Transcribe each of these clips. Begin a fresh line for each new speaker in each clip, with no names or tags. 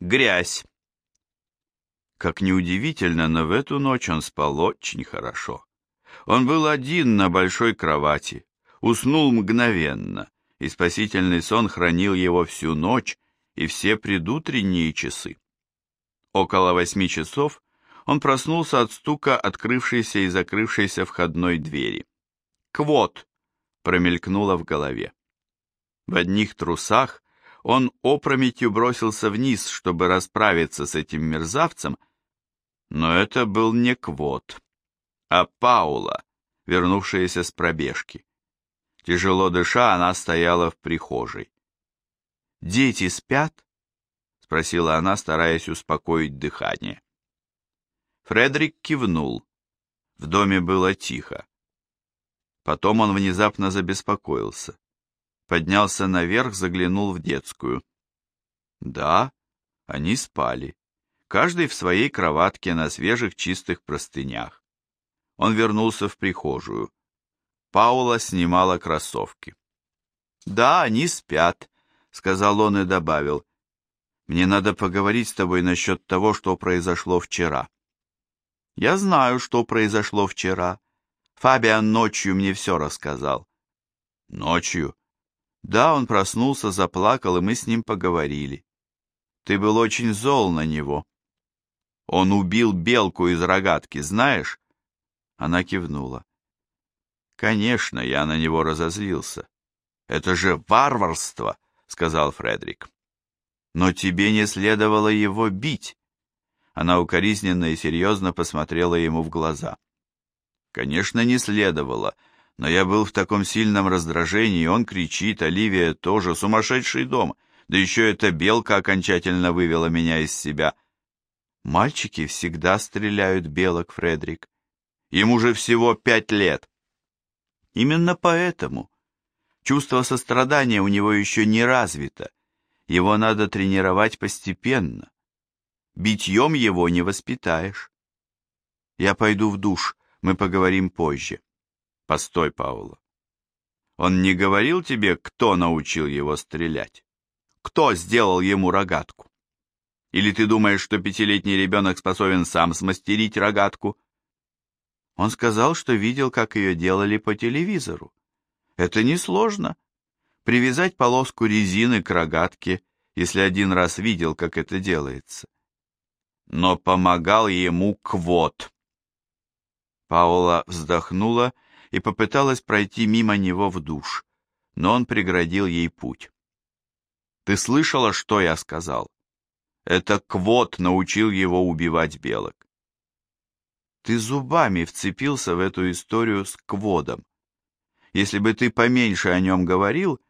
Грязь. Как неудивительно, но в эту ночь он спал очень хорошо. Он был один на большой кровати, уснул мгновенно, и спасительный сон хранил его всю ночь и все предутренние часы. Около восьми часов он проснулся от стука открывшейся и закрывшейся входной двери. «Квот!» — промелькнуло в голове. В одних трусах он опрометью бросился вниз, чтобы расправиться с этим мерзавцем, но это был не Квот, а Паула, вернувшаяся с пробежки. Тяжело дыша, она стояла в прихожей. «Дети спят?» — спросила она, стараясь успокоить дыхание. Фредерик кивнул. В доме было тихо. Потом он внезапно забеспокоился поднялся наверх, заглянул в детскую. Да, они спали, каждый в своей кроватке на свежих чистых простынях. Он вернулся в прихожую. Паула снимала кроссовки. «Да, они спят», — сказал он и добавил. «Мне надо поговорить с тобой насчет того, что произошло вчера». «Я знаю, что произошло вчера. Фабиан ночью мне все рассказал». «Ночью? Да, он проснулся, заплакал, и мы с ним поговорили. Ты был очень зол на него. Он убил белку из рогатки, знаешь? Она кивнула. Конечно, я на него разозлился. Это же варварство, сказал Фредерик. Но тебе не следовало его бить. Она укоризненно и серьезно посмотрела ему в глаза. Конечно, не следовало, но я был в таком сильном раздражении, он кричит, Оливия тоже, сумасшедший дом, да еще эта белка окончательно вывела меня из себя. Мальчики всегда стреляют белок, Фредерик. Ему же всего пять лет. Именно поэтому чувство сострадания у него еще не развито. Его надо тренировать постепенно. Битьем его не воспитаешь. Я пойду в душ, мы поговорим позже. Постой, Паула. Он не говорил тебе, кто научил его стрелять? Кто сделал ему рогатку? Или ты думаешь, что пятилетний ребенок способен сам смастерить рогатку? Он сказал, что видел, как ее делали по телевизору. Это несложно. Привязать полоску резины к рогатке, если один раз видел, как это делается. Но помогал ему Квот. Паула вздохнула и попыталась пройти мимо него в душ, но он преградил ей путь. «Ты слышала, что я сказал? Это Квот научил его убивать белок». «Ты зубами вцепился в эту историю с Кводом. Если бы ты поменьше о нем говорил,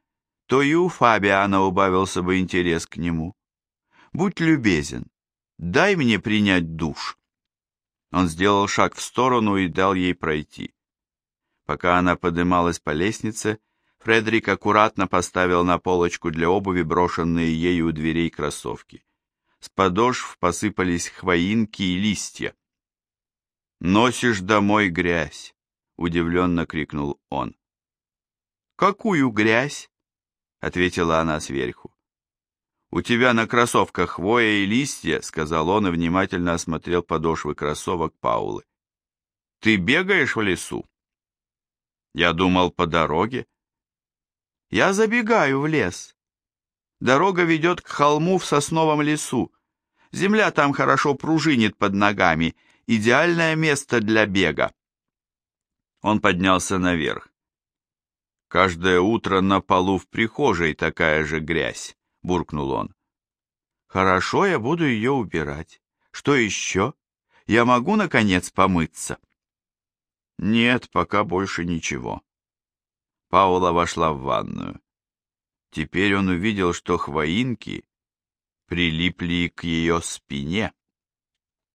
то и у Фабиана убавился бы интерес к нему. Будь любезен, дай мне принять душ». Он сделал шаг в сторону и дал ей пройти. Пока она поднималась по лестнице, Фредерик аккуратно поставил на полочку для обуви брошенные ею у дверей кроссовки. С подошв посыпались хвоинки и листья. «Носишь домой грязь!» — удивленно крикнул он. «Какую грязь?» — ответила она сверху. «У тебя на кроссовках хвоя и листья», — сказал он и внимательно осмотрел подошвы кроссовок Паулы. «Ты бегаешь в лесу?» Я думал, по дороге. Я забегаю в лес. Дорога ведет к холму в сосновом лесу. Земля там хорошо пружинит под ногами. Идеальное место для бега. Он поднялся наверх. Каждое утро на полу в прихожей такая же грязь, буркнул он. Хорошо, я буду ее убирать. Что еще? Я могу, наконец, помыться? Нет, пока больше ничего. Паула вошла в ванную. Теперь он увидел, что хвоинки прилипли к ее спине.